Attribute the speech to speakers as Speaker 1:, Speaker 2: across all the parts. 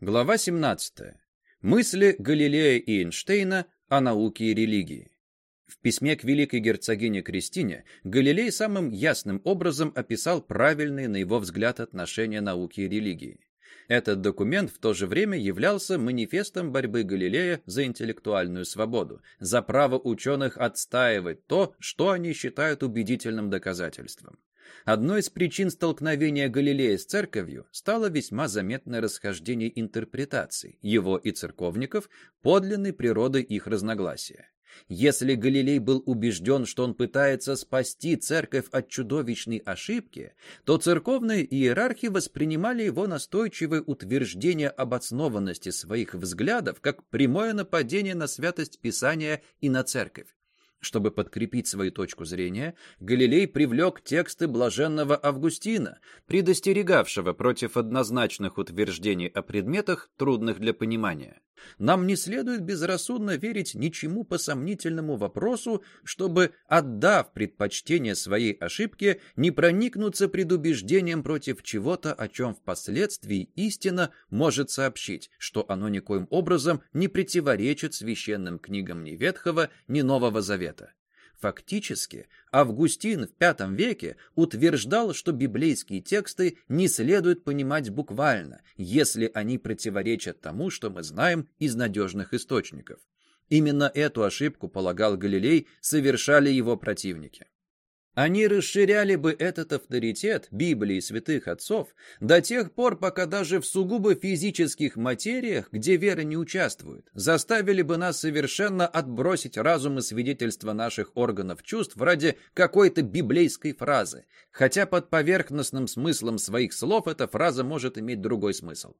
Speaker 1: Глава 17. Мысли Галилея и Эйнштейна о науке и религии. В письме к великой герцогине Кристине Галилей самым ясным образом описал правильные, на его взгляд, отношения науки и религии. Этот документ в то же время являлся манифестом борьбы Галилея за интеллектуальную свободу, за право ученых отстаивать то, что они считают убедительным доказательством. Одной из причин столкновения Галилея с церковью стало весьма заметное расхождение интерпретаций его и церковников подлинной природы их разногласия. Если Галилей был убежден, что он пытается спасти церковь от чудовищной ошибки, то церковные иерархи воспринимали его настойчивое утверждение об основанности своих взглядов как прямое нападение на святость Писания и на церковь. Чтобы подкрепить свою точку зрения, Галилей привлек тексты блаженного Августина, предостерегавшего против однозначных утверждений о предметах, трудных для понимания. Нам не следует безрассудно верить ничему по сомнительному вопросу, чтобы, отдав предпочтение своей ошибке, не проникнуться предубеждением против чего-то, о чем впоследствии истина может сообщить, что оно никоим образом не противоречит священным книгам ни Ветхого, ни Нового Завета. Фактически, Августин в V веке утверждал, что библейские тексты не следует понимать буквально, если они противоречат тому, что мы знаем из надежных источников. Именно эту ошибку, полагал Галилей, совершали его противники. Они расширяли бы этот авторитет Библии святых отцов до тех пор, пока даже в сугубо физических материях, где вера не участвует, заставили бы нас совершенно отбросить разум и свидетельства наших органов чувств ради какой-то библейской фразы, хотя под поверхностным смыслом своих слов эта фраза может иметь другой смысл.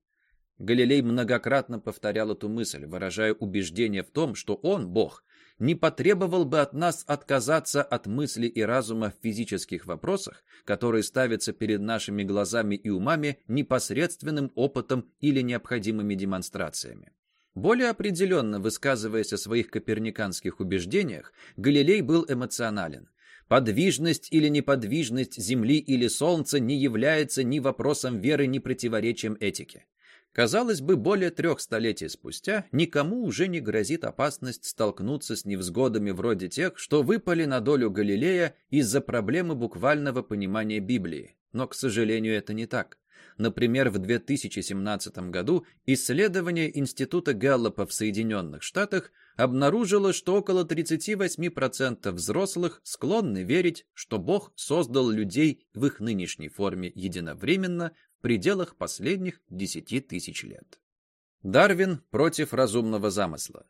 Speaker 1: Галилей многократно повторял эту мысль, выражая убеждение в том, что он, Бог, не потребовал бы от нас отказаться от мысли и разума в физических вопросах, которые ставятся перед нашими глазами и умами непосредственным опытом или необходимыми демонстрациями. Более определенно высказываясь о своих коперниканских убеждениях, Галилей был эмоционален. Подвижность или неподвижность Земли или Солнца не является ни вопросом веры, ни противоречием этике. Казалось бы, более трех столетий спустя никому уже не грозит опасность столкнуться с невзгодами вроде тех, что выпали на долю Галилея из-за проблемы буквального понимания Библии. Но, к сожалению, это не так. Например, в 2017 году исследование Института Гэллопа в Соединенных Штатах обнаружило, что около 38% взрослых склонны верить, что Бог создал людей в их нынешней форме единовременно пределах последних 10 тысяч лет. Дарвин против разумного замысла.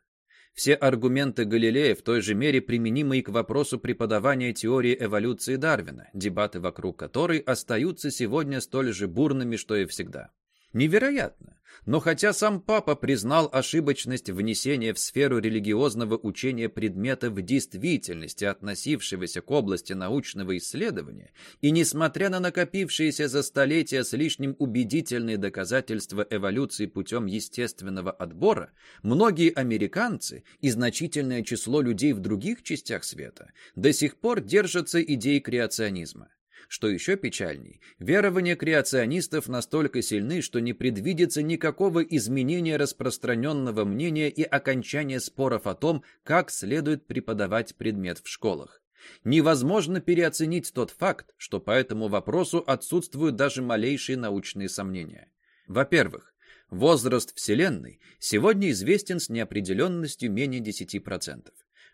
Speaker 1: Все аргументы Галилея в той же мере применимы и к вопросу преподавания теории эволюции Дарвина, дебаты вокруг которой остаются сегодня столь же бурными, что и всегда. Невероятно. Но хотя сам папа признал ошибочность внесения в сферу религиозного учения предмета в действительности относившегося к области научного исследования, и несмотря на накопившиеся за столетия с лишним убедительные доказательства эволюции путем естественного отбора, многие американцы и значительное число людей в других частях света до сих пор держатся идей креационизма. Что еще печальней, верования креационистов настолько сильны, что не предвидится никакого изменения распространенного мнения и окончания споров о том, как следует преподавать предмет в школах. Невозможно переоценить тот факт, что по этому вопросу отсутствуют даже малейшие научные сомнения. Во-первых, возраст Вселенной сегодня известен с неопределенностью менее 10%.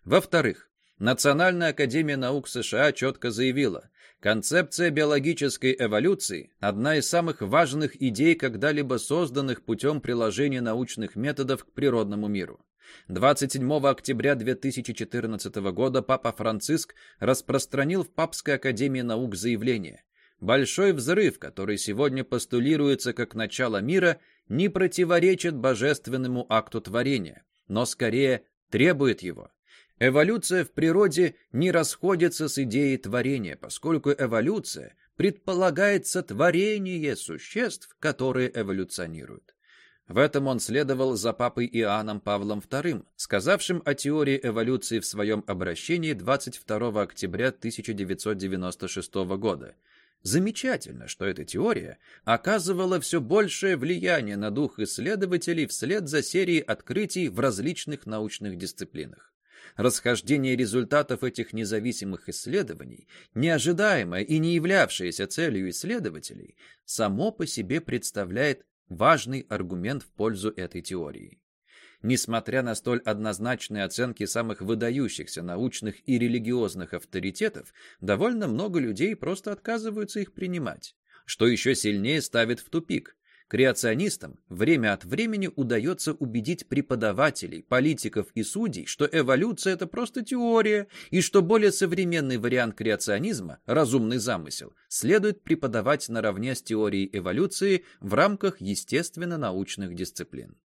Speaker 1: Во-вторых, Национальная академия наук США четко заявила, концепция биологической эволюции – одна из самых важных идей, когда-либо созданных путем приложения научных методов к природному миру. 27 октября 2014 года Папа Франциск распространил в Папской академии наук заявление «Большой взрыв, который сегодня постулируется как начало мира, не противоречит божественному акту творения, но скорее требует его». Эволюция в природе не расходится с идеей творения, поскольку эволюция предполагает сотворение существ, которые эволюционируют. В этом он следовал за папой Иоанном Павлом II, сказавшим о теории эволюции в своем обращении 22 октября 1996 года. Замечательно, что эта теория оказывала все большее влияние на дух исследователей вслед за серией открытий в различных научных дисциплинах. Расхождение результатов этих независимых исследований, неожидаемое и не являвшееся целью исследователей, само по себе представляет важный аргумент в пользу этой теории. Несмотря на столь однозначные оценки самых выдающихся научных и религиозных авторитетов, довольно много людей просто отказываются их принимать, что еще сильнее ставит в тупик. Креационистам время от времени удается убедить преподавателей, политиков и судей, что эволюция – это просто теория, и что более современный вариант креационизма, разумный замысел, следует преподавать наравне с теорией эволюции в рамках естественно-научных дисциплин.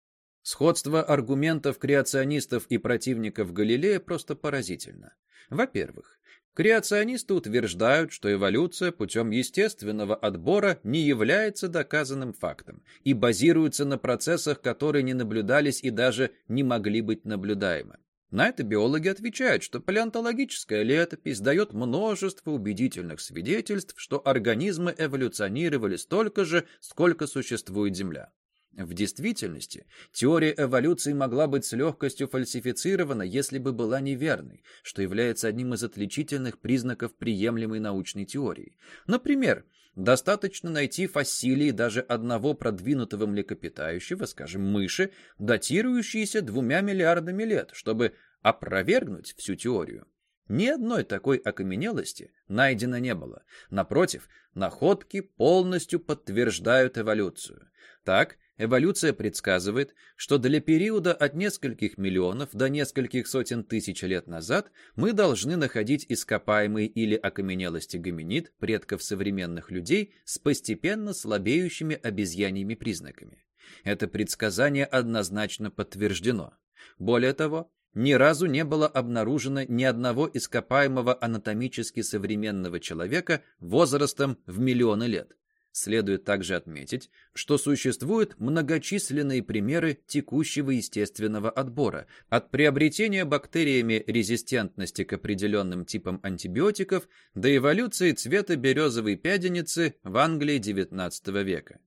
Speaker 1: Сходство аргументов креационистов и противников Галилея просто поразительно. Во-первых, креационисты утверждают, что эволюция путем естественного отбора не является доказанным фактом и базируется на процессах, которые не наблюдались и даже не могли быть наблюдаемы. На это биологи отвечают, что палеонтологическая летопись дает множество убедительных свидетельств, что организмы эволюционировали столько же, сколько существует Земля. В действительности, теория эволюции могла быть с легкостью фальсифицирована, если бы была неверной, что является одним из отличительных признаков приемлемой научной теории. Например, достаточно найти фасилии даже одного продвинутого млекопитающего, скажем, мыши, датирующиеся двумя миллиардами лет, чтобы опровергнуть всю теорию. Ни одной такой окаменелости найдено не было. Напротив, находки полностью подтверждают эволюцию. Так, Эволюция предсказывает, что для периода от нескольких миллионов до нескольких сотен тысяч лет назад мы должны находить ископаемые или окаменелости гоминид, предков современных людей, с постепенно слабеющими обезьяньими признаками. Это предсказание однозначно подтверждено. Более того, ни разу не было обнаружено ни одного ископаемого анатомически современного человека возрастом в миллионы лет. Следует также отметить, что существуют многочисленные примеры текущего естественного отбора, от приобретения бактериями резистентности к определенным типам антибиотиков до эволюции цвета березовой пяденицы в Англии XIX века.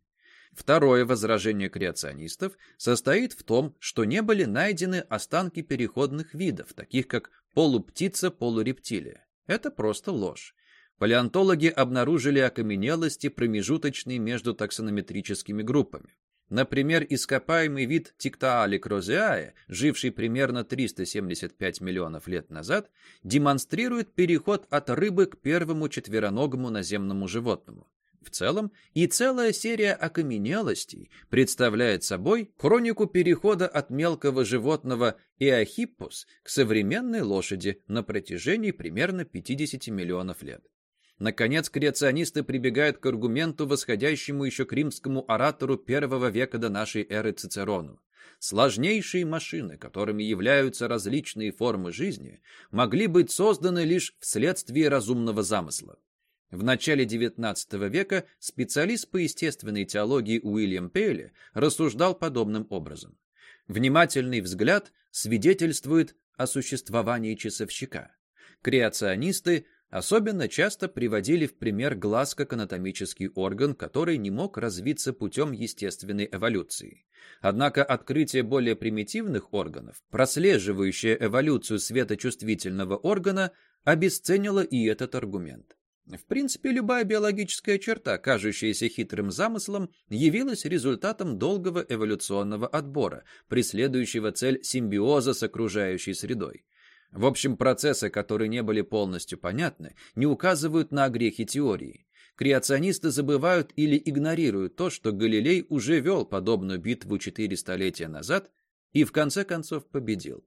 Speaker 1: Второе возражение креационистов состоит в том, что не были найдены останки переходных видов, таких как полуптица-полурептилия. Это просто ложь. Палеонтологи обнаружили окаменелости, промежуточные между таксонометрическими группами. Например, ископаемый вид Тиктаалик розеае, живший примерно 375 миллионов лет назад, демонстрирует переход от рыбы к первому четвероногому наземному животному. В целом, и целая серия окаменелостей представляет собой хронику перехода от мелкого животного Эохиппус к современной лошади на протяжении примерно 50 миллионов лет. Наконец, креационисты прибегают к аргументу, восходящему еще к римскому оратору первого века до нашей эры Цицерону. Сложнейшие машины, которыми являются различные формы жизни, могли быть созданы лишь вследствие разумного замысла. В начале XIX века специалист по естественной теологии Уильям Пейли рассуждал подобным образом. Внимательный взгляд свидетельствует о существовании часовщика. Креационисты Особенно часто приводили в пример глаз как анатомический орган, который не мог развиться путем естественной эволюции. Однако открытие более примитивных органов, прослеживающее эволюцию светочувствительного органа, обесценило и этот аргумент. В принципе, любая биологическая черта, кажущаяся хитрым замыслом, явилась результатом долгого эволюционного отбора, преследующего цель симбиоза с окружающей средой. В общем, процессы, которые не были полностью понятны, не указывают на грехи теории. Креационисты забывают или игнорируют то, что Галилей уже вел подобную битву четыре столетия назад и в конце концов победил.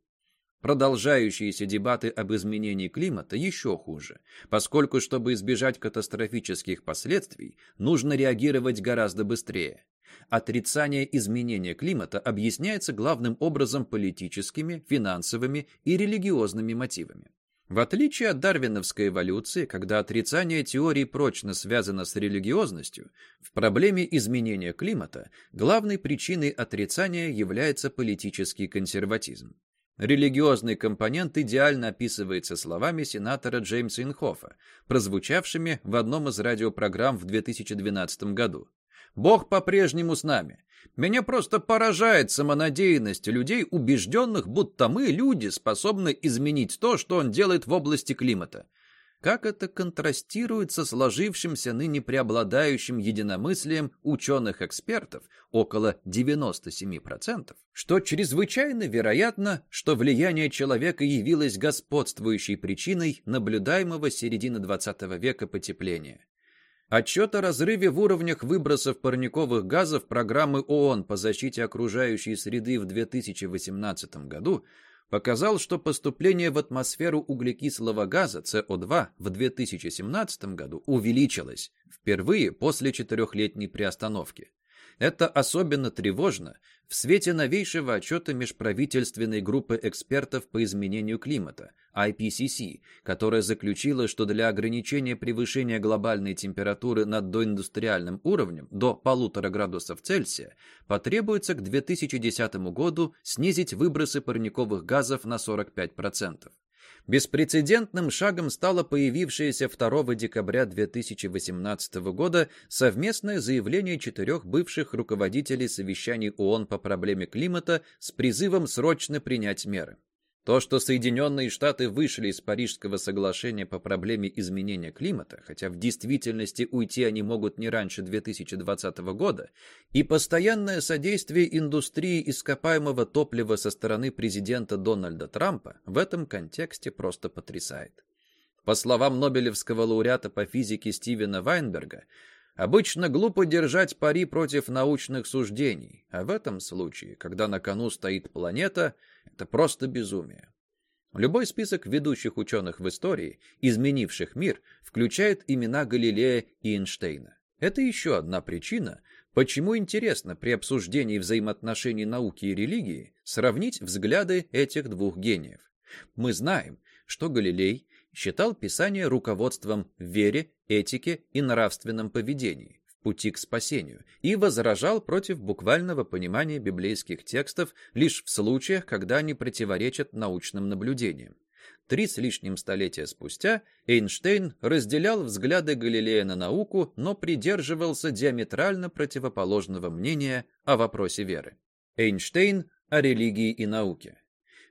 Speaker 1: Продолжающиеся дебаты об изменении климата еще хуже, поскольку, чтобы избежать катастрофических последствий, нужно реагировать гораздо быстрее. Отрицание изменения климата объясняется главным образом политическими, финансовыми и религиозными мотивами. В отличие от дарвиновской эволюции, когда отрицание теории прочно связано с религиозностью, в проблеме изменения климата главной причиной отрицания является политический консерватизм. Религиозный компонент идеально описывается словами сенатора Джеймса Инхофа, прозвучавшими в одном из радиопрограмм в 2012 году. «Бог по-прежнему с нами. Меня просто поражает самонадеянность людей, убежденных, будто мы, люди, способны изменить то, что он делает в области климата. Как это контрастирует со сложившимся ныне преобладающим единомыслием ученых-экспертов, около 97%, что чрезвычайно вероятно, что влияние человека явилось господствующей причиной наблюдаемого середины XX века потепления. Отчет о разрыве в уровнях выбросов парниковых газов программы ООН по защите окружающей среды в 2018 году показал, что поступление в атмосферу углекислого газа СО2 в 2017 году увеличилось впервые после четырехлетней приостановки. Это особенно тревожно в свете новейшего отчета межправительственной группы экспертов по изменению климата, IPCC, которая заключила, что для ограничения превышения глобальной температуры над доиндустриальным уровнем до полутора градусов Цельсия потребуется к 2010 году снизить выбросы парниковых газов на 45%. Беспрецедентным шагом стало появившееся 2 декабря 2018 года совместное заявление четырех бывших руководителей совещаний ООН по проблеме климата с призывом срочно принять меры. То, что Соединенные Штаты вышли из Парижского соглашения по проблеме изменения климата, хотя в действительности уйти они могут не раньше 2020 года, и постоянное содействие индустрии ископаемого топлива со стороны президента Дональда Трампа в этом контексте просто потрясает. По словам Нобелевского лауреата по физике Стивена Вайнберга, Обычно глупо держать пари против научных суждений, а в этом случае, когда на кону стоит планета, это просто безумие. Любой список ведущих ученых в истории, изменивших мир, включает имена Галилея и Эйнштейна. Это еще одна причина, почему интересно при обсуждении взаимоотношений науки и религии сравнить взгляды этих двух гениев. Мы знаем, что Галилей считал Писание руководством в вере, этике и нравственном поведении, пути к спасению, и возражал против буквального понимания библейских текстов лишь в случаях, когда они противоречат научным наблюдениям. Три с лишним столетия спустя Эйнштейн разделял взгляды Галилея на науку, но придерживался диаметрально противоположного мнения о вопросе веры. Эйнштейн о религии и науке.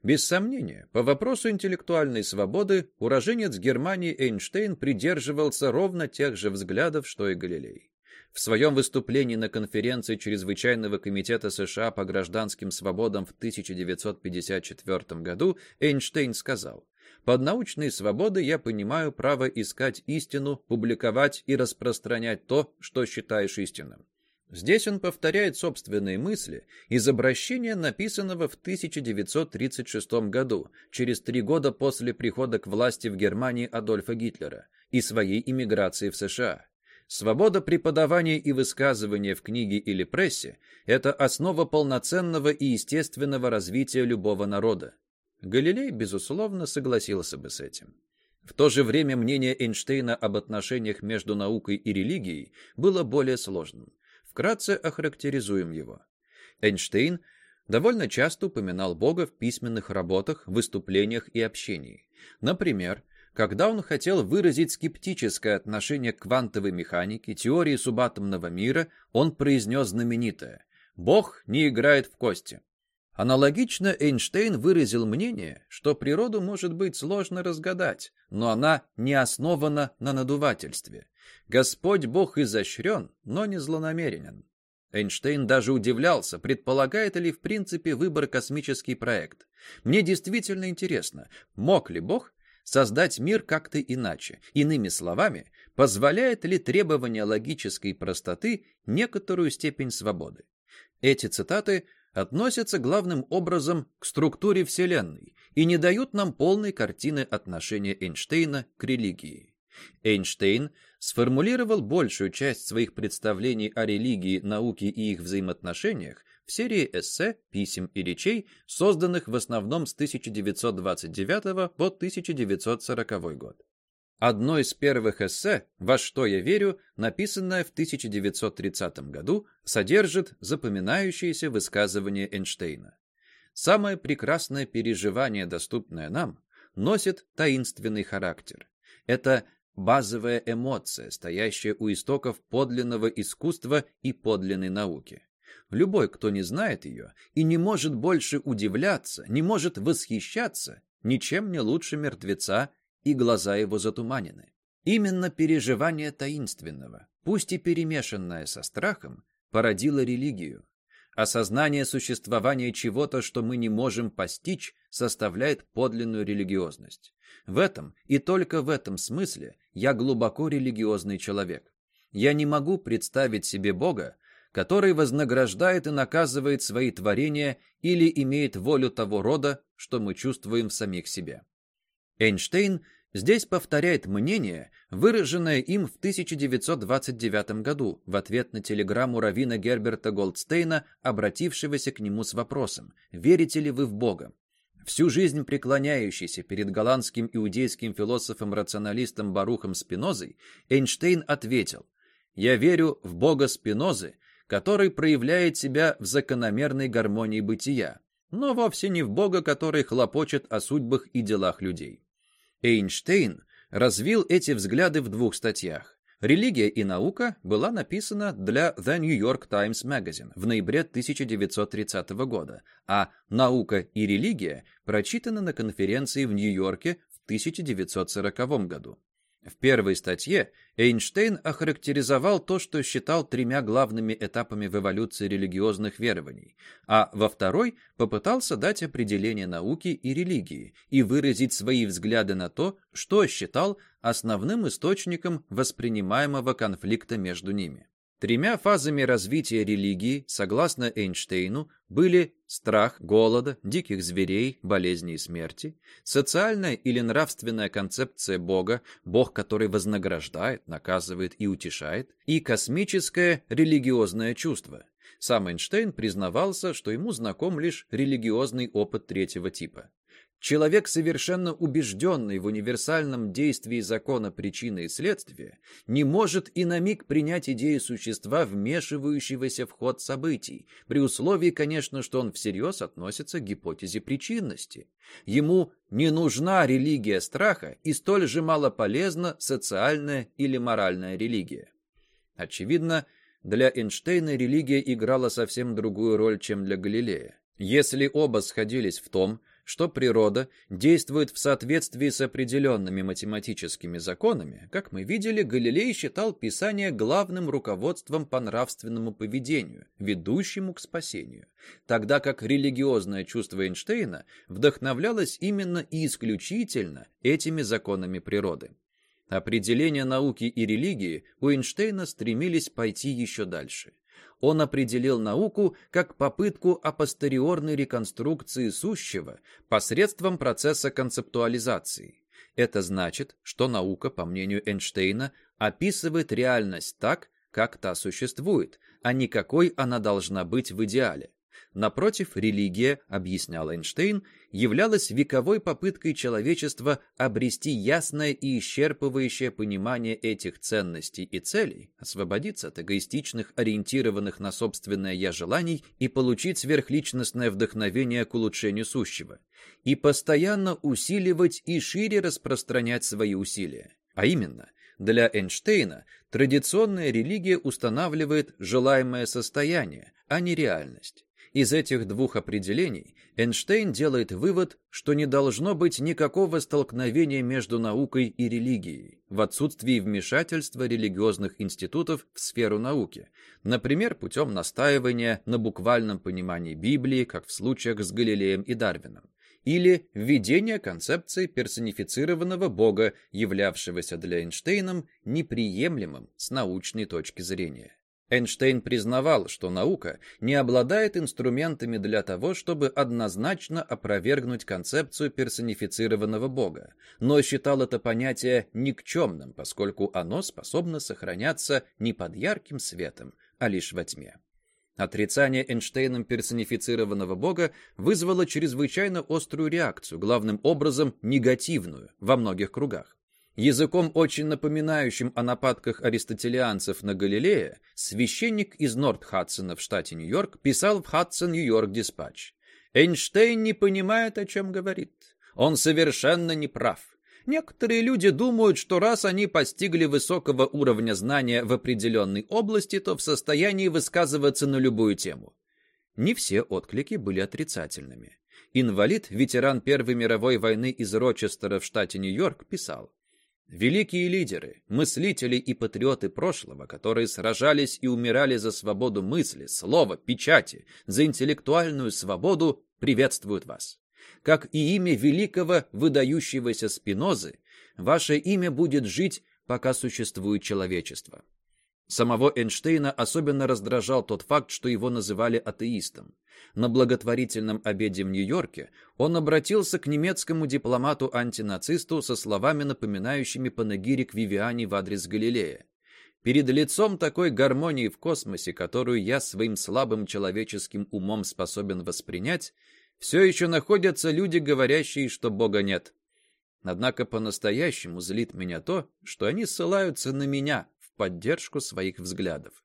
Speaker 1: Без сомнения, по вопросу интеллектуальной свободы уроженец Германии Эйнштейн придерживался ровно тех же взглядов, что и Галилей. В своем выступлении на конференции Чрезвычайного комитета США по гражданским свободам в 1954 году Эйнштейн сказал, «Под научной свободой я понимаю право искать истину, публиковать и распространять то, что считаешь истинным. Здесь он повторяет собственные мысли из обращения, написанного в 1936 году, через три года после прихода к власти в Германии Адольфа Гитлера и своей иммиграции в США. Свобода преподавания и высказывания в книге или прессе – это основа полноценного и естественного развития любого народа. Галилей, безусловно, согласился бы с этим. В то же время мнение Эйнштейна об отношениях между наукой и религией было более сложным. Вкратце охарактеризуем его. Эйнштейн довольно часто упоминал Бога в письменных работах, выступлениях и общении. Например, когда он хотел выразить скептическое отношение к квантовой механике, теории субатомного мира, он произнес знаменитое «Бог не играет в кости». Аналогично Эйнштейн выразил мнение, что природу может быть сложно разгадать, но она не основана на надувательстве. Господь Бог изощрен, но не злонамеренен. Эйнштейн даже удивлялся, предполагает ли в принципе выбор космический проект. Мне действительно интересно, мог ли Бог создать мир как-то иначе? Иными словами, позволяет ли требование логической простоты некоторую степень свободы? Эти цитаты относятся главным образом к структуре Вселенной и не дают нам полной картины отношения Эйнштейна к религии. Эйнштейн сформулировал большую часть своих представлений о религии, науке и их взаимоотношениях в серии эссе, писем и речей, созданных в основном с 1929 по 1940 год. Одно из первых эссе «Во что я верю», написанное в 1930 году, содержит запоминающиеся высказывания Эйнштейна. Самое прекрасное переживание, доступное нам, носит таинственный характер. Это базовая эмоция, стоящая у истоков подлинного искусства и подлинной науки. Любой, кто не знает ее и не может больше удивляться, не может восхищаться, ничем не лучше мертвеца, и глаза его затуманены. Именно переживание таинственного, пусть и перемешанное со страхом, породило религию. Осознание существования чего-то, что мы не можем постичь, составляет подлинную религиозность. В этом и только в этом смысле я глубоко религиозный человек. Я не могу представить себе Бога, который вознаграждает и наказывает свои творения или имеет волю того рода, что мы чувствуем в самих себе. Эйнштейн здесь повторяет мнение, выраженное им в 1929 году в ответ на телеграмму равина Герберта Голдстейна, обратившегося к нему с вопросом «Верите ли вы в Бога?». Всю жизнь преклоняющийся перед голландским иудейским философом-рационалистом Барухом Спинозой, Эйнштейн ответил «Я верю в Бога Спинозы, который проявляет себя в закономерной гармонии бытия, но вовсе не в Бога, который хлопочет о судьбах и делах людей. Эйнштейн развил эти взгляды в двух статьях. «Религия и наука» была написана для The New York Times Magazine в ноябре 1930 года, а «Наука и религия» прочитана на конференции в Нью-Йорке в 1940 году. В первой статье Эйнштейн охарактеризовал то, что считал тремя главными этапами в эволюции религиозных верований, а во второй попытался дать определение науки и религии и выразить свои взгляды на то, что считал основным источником воспринимаемого конфликта между ними. Тремя фазами развития религии, согласно Эйнштейну, были страх голода, диких зверей, болезни и смерти, социальная или нравственная концепция Бога, Бог, который вознаграждает, наказывает и утешает, и космическое религиозное чувство. Сам Эйнштейн признавался, что ему знаком лишь религиозный опыт третьего типа. Человек, совершенно убежденный в универсальном действии закона причины и следствия, не может и на миг принять идею существа, вмешивающегося в ход событий, при условии, конечно, что он всерьез относится к гипотезе причинности. Ему не нужна религия страха и столь же мало полезна социальная или моральная религия. Очевидно, для Эйнштейна религия играла совсем другую роль, чем для Галилея. Если оба сходились в том, что природа действует в соответствии с определенными математическими законами, как мы видели, Галилей считал Писание главным руководством по нравственному поведению, ведущему к спасению, тогда как религиозное чувство Эйнштейна вдохновлялось именно и исключительно этими законами природы. Определения науки и религии у Эйнштейна стремились пойти еще дальше – он определил науку как попытку апостериорной реконструкции сущего посредством процесса концептуализации. Это значит, что наука, по мнению Эйнштейна, описывает реальность так, как та существует, а не какой она должна быть в идеале. Напротив, религия, объяснял Эйнштейн, являлась вековой попыткой человечества обрести ясное и исчерпывающее понимание этих ценностей и целей, освободиться от эгоистичных, ориентированных на собственное «я» желаний и получить сверхличностное вдохновение к улучшению сущего, и постоянно усиливать и шире распространять свои усилия. А именно, для Эйнштейна традиционная религия устанавливает желаемое состояние, а не реальность. Из этих двух определений Эйнштейн делает вывод, что не должно быть никакого столкновения между наукой и религией в отсутствии вмешательства религиозных институтов в сферу науки, например, путем настаивания на буквальном понимании Библии, как в случаях с Галилеем и Дарвином, или введения концепции персонифицированного Бога, являвшегося для Эйнштейна неприемлемым с научной точки зрения. Эйнштейн признавал, что наука не обладает инструментами для того, чтобы однозначно опровергнуть концепцию персонифицированного Бога, но считал это понятие никчемным, поскольку оно способно сохраняться не под ярким светом, а лишь во тьме. Отрицание Эйнштейном персонифицированного Бога вызвало чрезвычайно острую реакцию, главным образом негативную, во многих кругах. Языком, очень напоминающим о нападках аристотелианцев на Галилея, священник из Норт-Хадсона в штате Нью-Йорк писал в Хадсон Нью-Йорк Диспатч. Эйнштейн не понимает, о чем говорит. Он совершенно не прав. Некоторые люди думают, что раз они постигли высокого уровня знания в определенной области, то в состоянии высказываться на любую тему. Не все отклики были отрицательными. Инвалид, ветеран Первой мировой войны из Рочестера в штате Нью-Йорк, писал Великие лидеры, мыслители и патриоты прошлого, которые сражались и умирали за свободу мысли, слова, печати, за интеллектуальную свободу, приветствуют вас. Как и имя великого выдающегося Спинозы, ваше имя будет жить, пока существует человечество. Самого Эйнштейна особенно раздражал тот факт, что его называли атеистом. На благотворительном обеде в Нью-Йорке он обратился к немецкому дипломату-антинацисту со словами, напоминающими панегирик Вивиани в адрес Галилея. Перед лицом такой гармонии в космосе, которую я своим слабым человеческим умом способен воспринять, все еще находятся люди, говорящие, что Бога нет. Однако по-настоящему злит меня то, что они ссылаются на меня поддержку своих взглядов.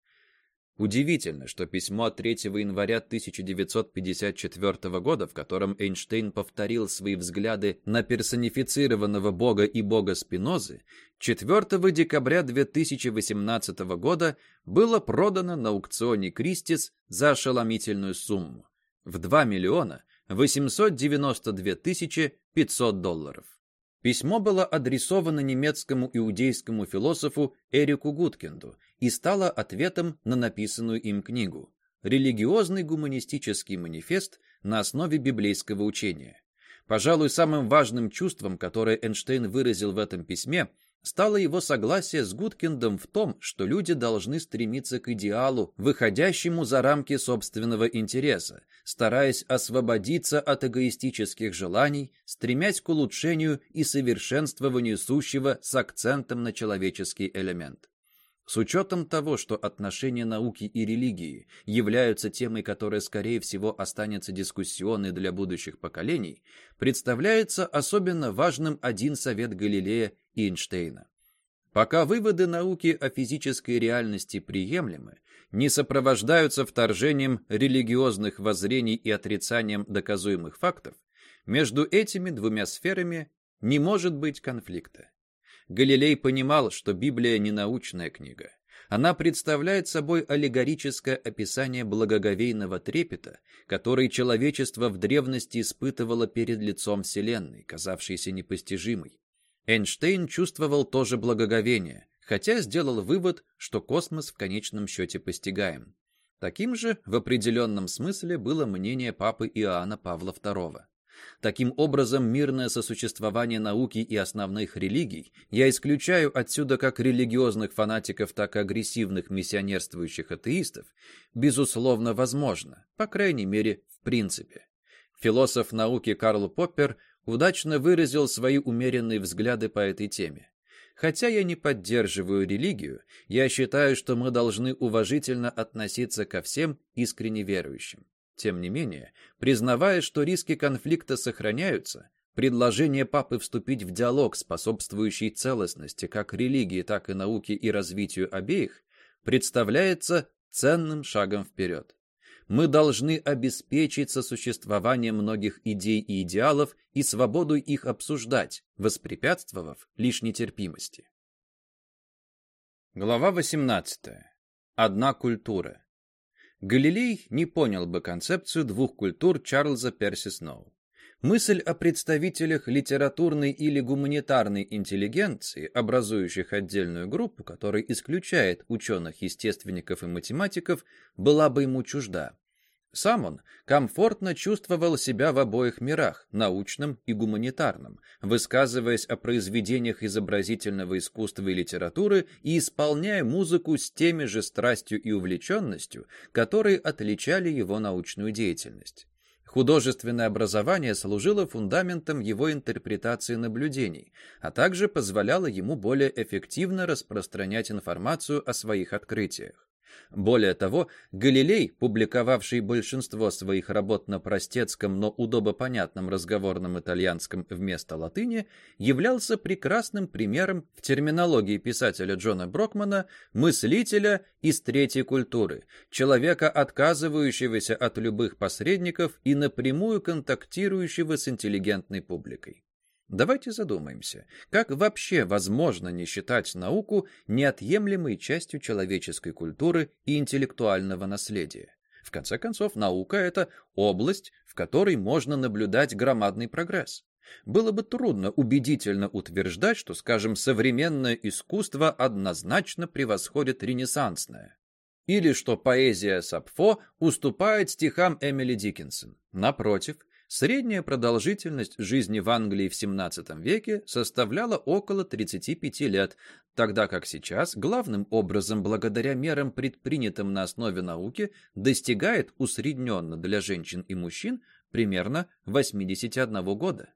Speaker 1: Удивительно, что письмо от 3 января 1954 года, в котором Эйнштейн повторил свои взгляды на персонифицированного бога и бога Спинозы, 4 декабря 2018 года было продано на аукционе Кристис за ошеломительную сумму в 2 миллиона 892 тысячи 500 долларов. Письмо было адресовано немецкому иудейскому философу Эрику Гуткинду и стало ответом на написанную им книгу «Религиозный гуманистический манифест на основе библейского учения». Пожалуй, самым важным чувством, которое Эйнштейн выразил в этом письме, стало его согласие с Гудкиндом в том, что люди должны стремиться к идеалу, выходящему за рамки собственного интереса, стараясь освободиться от эгоистических желаний, стремясь к улучшению и совершенствованию сущего с акцентом на человеческий элемент. С учетом того, что отношения науки и религии являются темой, которая, скорее всего, останется дискуссионной для будущих поколений, представляется особенно важным один совет Галилея и Эйнштейна. Пока выводы науки о физической реальности приемлемы, не сопровождаются вторжением религиозных воззрений и отрицанием доказуемых фактов, между этими двумя сферами не может быть конфликта. Галилей понимал, что Библия не научная книга. Она представляет собой аллегорическое описание благоговейного трепета, который человечество в древности испытывало перед лицом Вселенной, казавшейся непостижимой. Эйнштейн чувствовал тоже благоговение, хотя сделал вывод, что космос в конечном счете постигаем. Таким же, в определенном смысле, было мнение папы Иоанна Павла II. Таким образом, мирное сосуществование науки и основных религий я исключаю отсюда как религиозных фанатиков, так и агрессивных миссионерствующих атеистов, безусловно, возможно, по крайней мере, в принципе. Философ науки Карл Поппер удачно выразил свои умеренные взгляды по этой теме. Хотя я не поддерживаю религию, я считаю, что мы должны уважительно относиться ко всем искренне верующим. Тем не менее, признавая, что риски конфликта сохраняются, предложение папы вступить в диалог, способствующий целостности как религии, так и науки и развитию обеих, представляется ценным шагом вперед. Мы должны обеспечить сосуществование многих идей и идеалов и свободу их обсуждать, воспрепятствовав лишь нетерпимости. Глава 18. Одна культура. Галилей не понял бы концепцию двух культур Чарльза Перси Сноу. Мысль о представителях литературной или гуманитарной интеллигенции, образующих отдельную группу, которая исключает ученых-естественников и математиков, была бы ему чужда. Сам он комфортно чувствовал себя в обоих мирах, научном и гуманитарном, высказываясь о произведениях изобразительного искусства и литературы и исполняя музыку с теми же страстью и увлеченностью, которые отличали его научную деятельность. Художественное образование служило фундаментом его интерпретации наблюдений, а также позволяло ему более эффективно распространять информацию о своих открытиях. Более того, Галилей, публиковавший большинство своих работ на простецком, но удобопонятном разговорном итальянском вместо латыни, являлся прекрасным примером в терминологии писателя Джона Брокмана мыслителя из третьей культуры, человека, отказывающегося от любых посредников и напрямую контактирующего с интеллигентной публикой. Давайте задумаемся, как вообще возможно не считать науку неотъемлемой частью человеческой культуры и интеллектуального наследия? В конце концов, наука – это область, в которой можно наблюдать громадный прогресс. Было бы трудно убедительно утверждать, что, скажем, современное искусство однозначно превосходит ренессансное. Или что поэзия Сапфо уступает стихам Эмили Диккенсон. Напротив, Средняя продолжительность жизни в Англии в XVII веке составляла около 35 лет, тогда как сейчас, главным образом благодаря мерам, предпринятым на основе науки, достигает усредненно для женщин и мужчин примерно 81 года.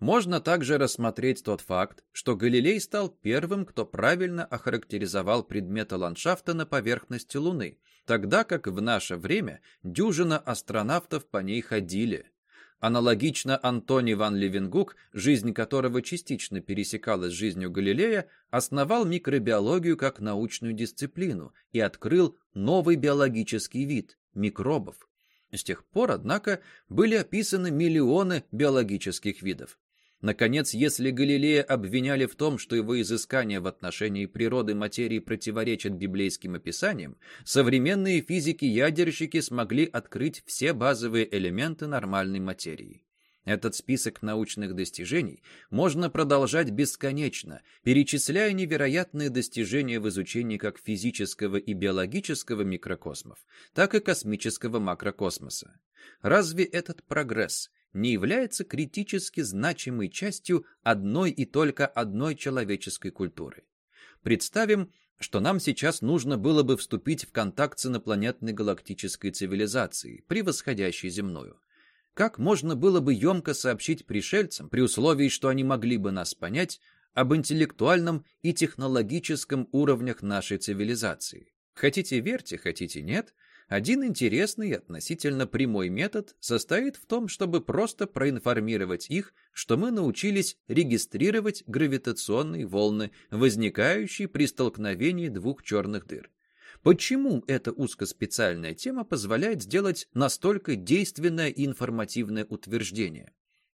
Speaker 1: Можно также рассмотреть тот факт, что Галилей стал первым, кто правильно охарактеризовал предметы ландшафта на поверхности Луны, тогда как в наше время дюжина астронавтов по ней ходили. Аналогично Антоний ван Левенгук, жизнь которого частично пересекалась с жизнью Галилея, основал микробиологию как научную дисциплину и открыл новый биологический вид – микробов. С тех пор, однако, были описаны миллионы биологических видов. Наконец, если Галилея обвиняли в том, что его изыскания в отношении природы материи противоречат библейским описаниям, современные физики-ядерщики смогли открыть все базовые элементы нормальной материи. Этот список научных достижений можно продолжать бесконечно, перечисляя невероятные достижения в изучении как физического и биологического микрокосмов, так и космического макрокосмоса. Разве этот прогресс не является критически значимой частью одной и только одной человеческой культуры. Представим, что нам сейчас нужно было бы вступить в контакт с инопланетной галактической цивилизацией, превосходящей земную. Как можно было бы емко сообщить пришельцам, при условии, что они могли бы нас понять, об интеллектуальном и технологическом уровнях нашей цивилизации? Хотите верьте, хотите нет – один интересный и относительно прямой метод состоит в том, чтобы просто проинформировать их, что мы научились регистрировать гравитационные волны, возникающие при столкновении двух черных дыр. Почему эта узкоспециальная тема позволяет сделать настолько действенное и информативное утверждение?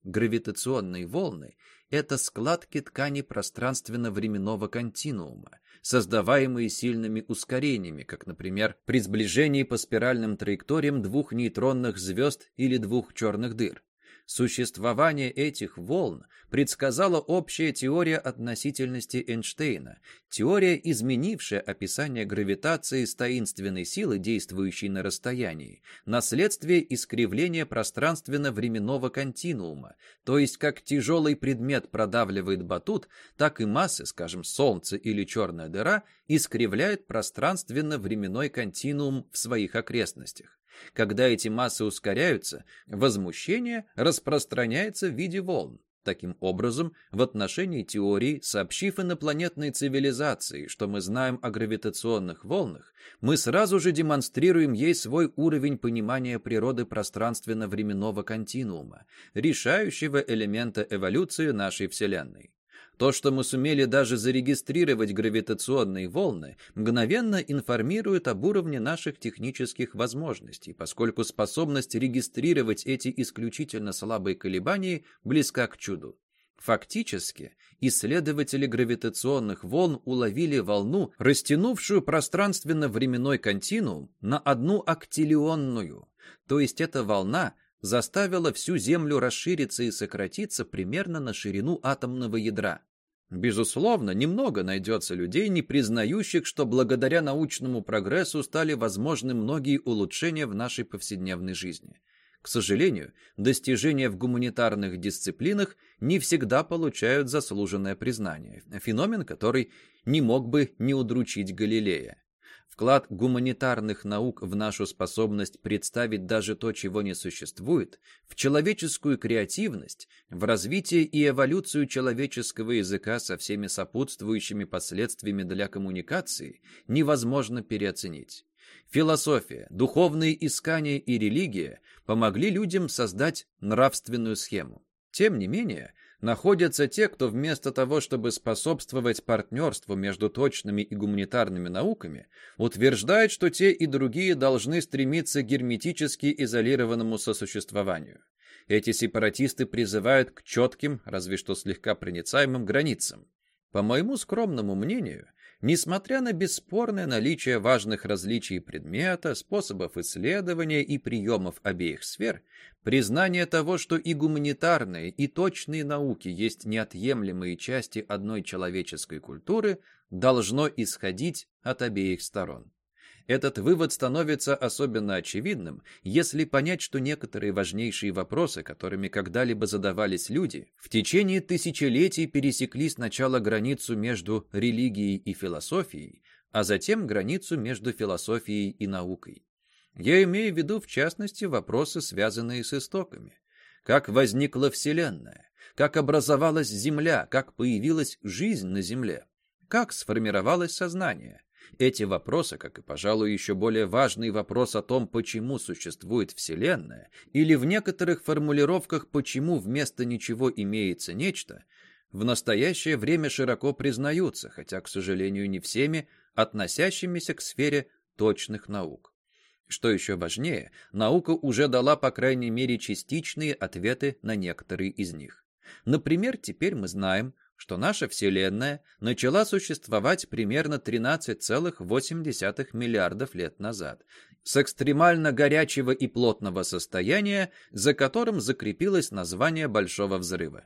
Speaker 1: Гравитационные волны – это складки ткани пространственно-временного континуума, создаваемые сильными ускорениями, как, например, при сближении по спиральным траекториям двух нейтронных звезд или двух черных дыр. Существование этих волн предсказала общая теория относительности Эйнштейна, теория, изменившая описание гравитации с таинственной силы, действующей на расстоянии, наследствие искривления пространственно-временного континуума, то есть как тяжелый предмет продавливает батут, так и массы, скажем, Солнце или черная дыра, искривляют пространственно-временной континуум в своих окрестностях. Когда эти массы ускоряются, возмущение распространяется в виде волн. Таким образом, в отношении теории, сообщив инопланетной цивилизации, что мы знаем о гравитационных волнах, мы сразу же демонстрируем ей свой уровень понимания природы пространственно-временного континуума, решающего элемента эволюции нашей Вселенной. То, что мы сумели даже зарегистрировать гравитационные волны, мгновенно информирует об уровне наших технических возможностей, поскольку способность регистрировать эти исключительно слабые колебания близка к чуду. Фактически, исследователи гравитационных волн уловили волну, растянувшую пространственно-временной континуум на одну актиллионную, то есть эта волна заставила всю Землю расшириться и сократиться примерно на ширину атомного ядра. Безусловно, немного найдется людей, не признающих, что благодаря научному прогрессу стали возможны многие улучшения в нашей повседневной жизни. К сожалению, достижения в гуманитарных дисциплинах не всегда получают заслуженное признание, феномен, который не мог бы не удручить Галилея. Вклад гуманитарных наук в нашу способность представить даже то, чего не существует, в человеческую креативность, в развитие и эволюцию человеческого языка со всеми сопутствующими последствиями для коммуникации невозможно переоценить. Философия, духовные искания и религия помогли людям создать нравственную схему. Тем не менее, находятся те, кто вместо того, чтобы способствовать партнерству между точными и гуманитарными науками, утверждает, что те и другие должны стремиться к герметически изолированному сосуществованию. Эти сепаратисты призывают к четким, разве что слегка проницаемым границам. По моему скромному мнению, Несмотря на бесспорное наличие важных различий предмета, способов исследования и приемов обеих сфер, признание того, что и гуманитарные, и точные науки есть неотъемлемые части одной человеческой культуры, должно исходить от обеих сторон. Этот вывод становится особенно очевидным, если понять, что некоторые важнейшие вопросы, которыми когда-либо задавались люди, в течение тысячелетий пересекли сначала границу между религией и философией, а затем границу между философией и наукой. Я имею в виду, в частности, вопросы, связанные с истоками. Как возникла Вселенная? Как образовалась Земля? Как появилась жизнь на Земле? Как сформировалось сознание? Эти вопросы, как и, пожалуй, еще более важный вопрос о том, почему существует Вселенная, или в некоторых формулировках «почему вместо ничего имеется нечто», в настоящее время широко признаются, хотя, к сожалению, не всеми, относящимися к сфере точных наук. Что еще важнее, наука уже дала, по крайней мере, частичные ответы на некоторые из них. Например, теперь мы знаем, что наша Вселенная начала существовать примерно 13,8 миллиардов лет назад, с экстремально горячего и плотного состояния, за которым закрепилось название Большого Взрыва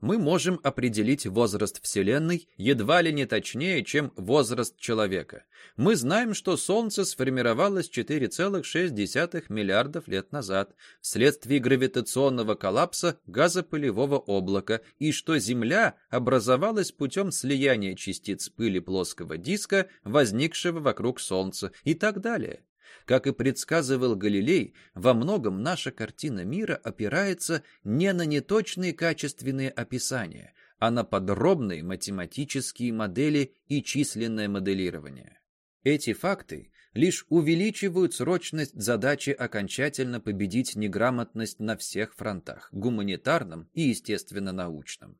Speaker 1: мы можем определить возраст Вселенной едва ли не точнее, чем возраст человека. Мы знаем, что Солнце сформировалось 4,6 миллиардов лет назад вследствие гравитационного коллапса газопылевого облака и что Земля образовалась путем слияния частиц пыли плоского диска, возникшего вокруг Солнца и так далее. Как и предсказывал Галилей, во многом наша картина мира опирается не на неточные качественные описания, а на подробные математические модели и численное моделирование. Эти факты лишь увеличивают срочность задачи окончательно победить неграмотность на всех фронтах – гуманитарном и, естественно, научном.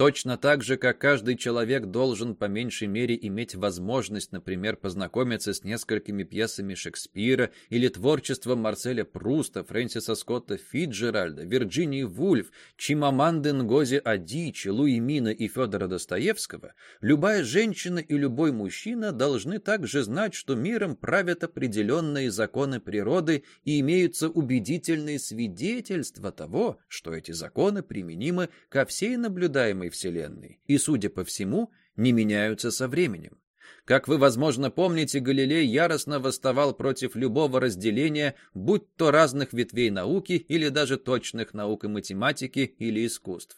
Speaker 1: Точно так же, как каждый человек должен по меньшей мере иметь возможность, например, познакомиться с несколькими пьесами Шекспира или творчеством Марселя Пруста, Фрэнсиса Скотта Фиджеральда, Вирджинии Вульф, Чимаманды Нгози Адичи, Луи Мина и Федора Достоевского, любая женщина и любой мужчина должны также знать, что миром правят определенные законы природы и имеются убедительные свидетельства того, что эти законы применимы ко всей наблюдательности наблюдаемой Вселенной и, судя по всему, не меняются со временем. Как вы, возможно, помните, Галилей яростно восставал против любого разделения, будь то разных ветвей науки или даже точных наук и математики или искусств.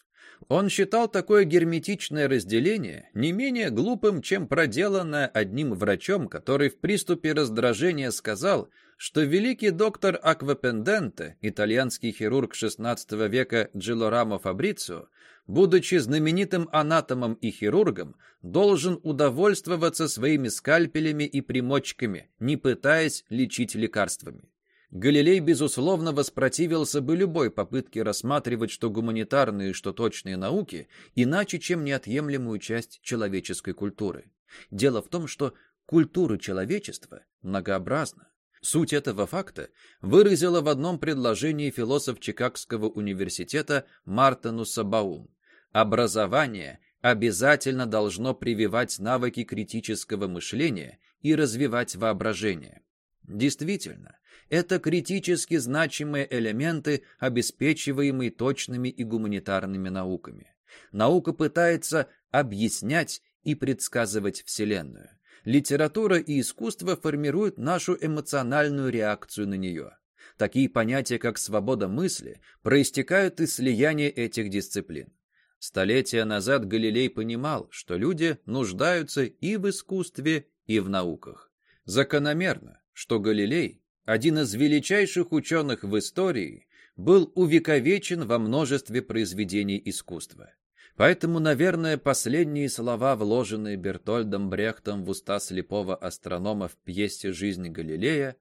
Speaker 1: Он считал такое герметичное разделение не менее глупым, чем проделанное одним врачом, который в приступе раздражения сказал, что великий доктор Аквапенденте, итальянский хирург XVI века Джилорамо Фабрицио, будучи знаменитым анатомом и хирургом, должен удовольствоваться своими скальпелями и примочками, не пытаясь лечить лекарствами. Галилей, безусловно, воспротивился бы любой попытке рассматривать что гуманитарные, что точные науки иначе, чем неотъемлемую часть человеческой культуры. Дело в том, что культура человечества многообразна. Суть этого факта выразила в одном предложении философ Чикагского университета Мартинус Баум. Образование обязательно должно прививать навыки критического мышления и развивать воображение. Действительно, это критически значимые элементы, обеспечиваемые точными и гуманитарными науками. Наука пытается объяснять и предсказывать Вселенную. Литература и искусство формируют нашу эмоциональную реакцию на нее. Такие понятия, как свобода мысли, проистекают из слияния этих дисциплин. Столетия назад Галилей понимал, что люди нуждаются и в искусстве, и в науках. Закономерно, что Галилей, один из величайших ученых в истории, был увековечен во множестве произведений искусства. Поэтому, наверное, последние слова, вложенные Бертольдом Брехтом в уста слепого астронома в пьесе «Жизнь Галилея»,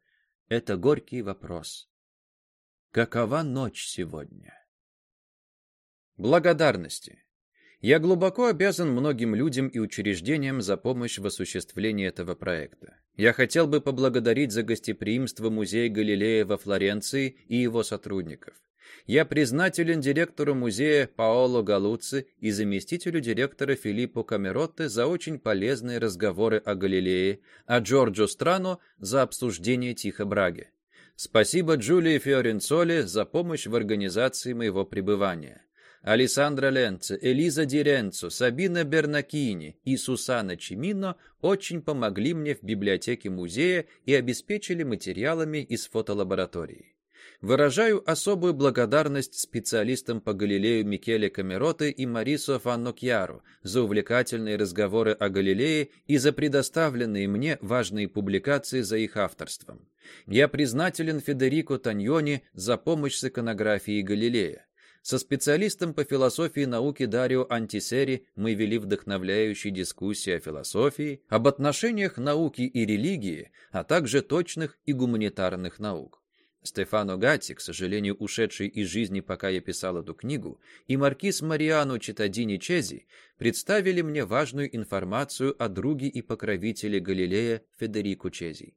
Speaker 1: это горький вопрос. Какова ночь сегодня? Благодарности. Я глубоко обязан многим людям и учреждениям за помощь в осуществлении этого проекта. Я хотел бы поблагодарить за гостеприимство Музея Галилея во Флоренции и его сотрудников. Я признателен директору музея Паоло Галуци и заместителю директора Филиппо Камеротте за очень полезные разговоры о Галилее, а Джорджо Страно за обсуждение Тихо Браги. Спасибо Джулии Фиоренцоле за помощь в организации моего пребывания. Алессандро Ленце, Элиза Диренцо, Сабина Бернакини и Сусана Чимино очень помогли мне в библиотеке музея и обеспечили материалами из фотолаборатории. Выражаю особую благодарность специалистам по Галилею Микеле Камероте и Марисо Фаннокьяру за увлекательные разговоры о Галилее и за предоставленные мне важные публикации за их авторством. Я признателен Федерико Таньони за помощь с иконографией Галилея. Со специалистом по философии науки Дарио Антисери мы вели вдохновляющие дискуссии о философии, об отношениях науки и религии, а также точных и гуманитарных наук. Стефано Гатти, к сожалению, ушедший из жизни, пока я писал эту книгу, и маркиз Мариано Читадини Чези представили мне важную информацию о друге и покровителе Галилея Федерико Чези.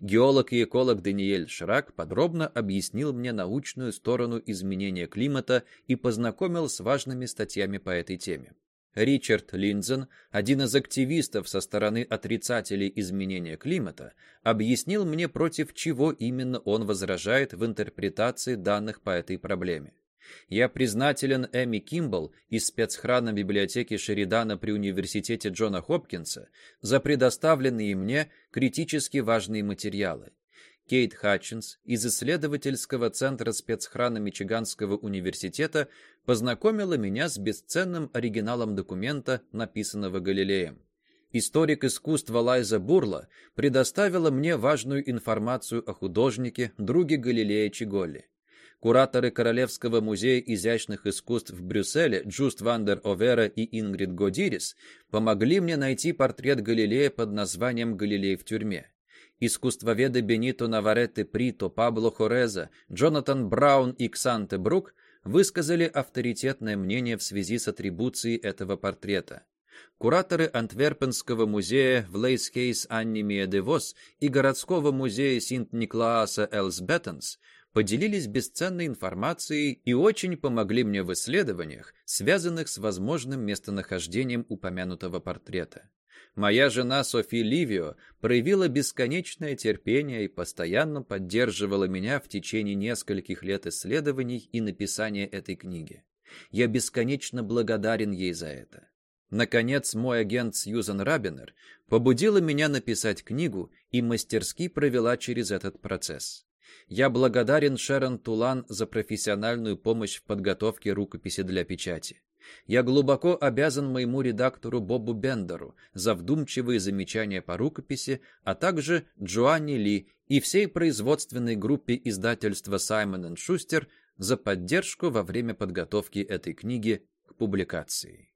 Speaker 1: Геолог и эколог Даниэль Шрак подробно объяснил мне научную сторону изменения климата и познакомил с важными статьями по этой теме. Ричард Линдзен, один из активистов со стороны отрицателей изменения климата, объяснил мне, против чего именно он возражает в интерпретации данных по этой проблеме. Я признателен Эми Кимбл из спецхрана библиотеки Шеридана при университете Джона Хопкинса за предоставленные мне критически важные материалы. Кейт Хатчинс из исследовательского центра спецхрана Мичиганского университета познакомила меня с бесценным оригиналом документа, написанного Галилеем. Историк искусства Лайза Бурла предоставила мне важную информацию о художнике, друге Галилея Чиголи. Кураторы Королевского музея изящных искусств в Брюсселе Джуст Вандер Овера и Ингрид Годирис помогли мне найти портрет Галилея под названием «Галилей в тюрьме». Искусствоведы Бенито Наваретте Прито, Пабло Хореза, Джонатан Браун и Ксанте Брук высказали авторитетное мнение в связи с атрибуцией этого портрета. Кураторы Антверпенского музея в Лейскейс Анни Миедевос и городского музея Синт-Никлааса Элсбеттенс поделились бесценной информацией и очень помогли мне в исследованиях, связанных с возможным местонахождением упомянутого портрета. Моя жена Софи Ливио проявила бесконечное терпение и постоянно поддерживала меня в течение нескольких лет исследований и написания этой книги. Я бесконечно благодарен ей за это. Наконец, мой агент Сьюзан Рабинер побудила меня написать книгу и мастерски провела через этот процесс. Я благодарен Шерон Тулан за профессиональную помощь в подготовке рукописи для печати. Я глубоко обязан моему редактору Бобу Бендеру за вдумчивые замечания по рукописи, а также Джоанни Ли и всей производственной группе издательства Саймон Шустер за поддержку во время подготовки этой книги к публикации.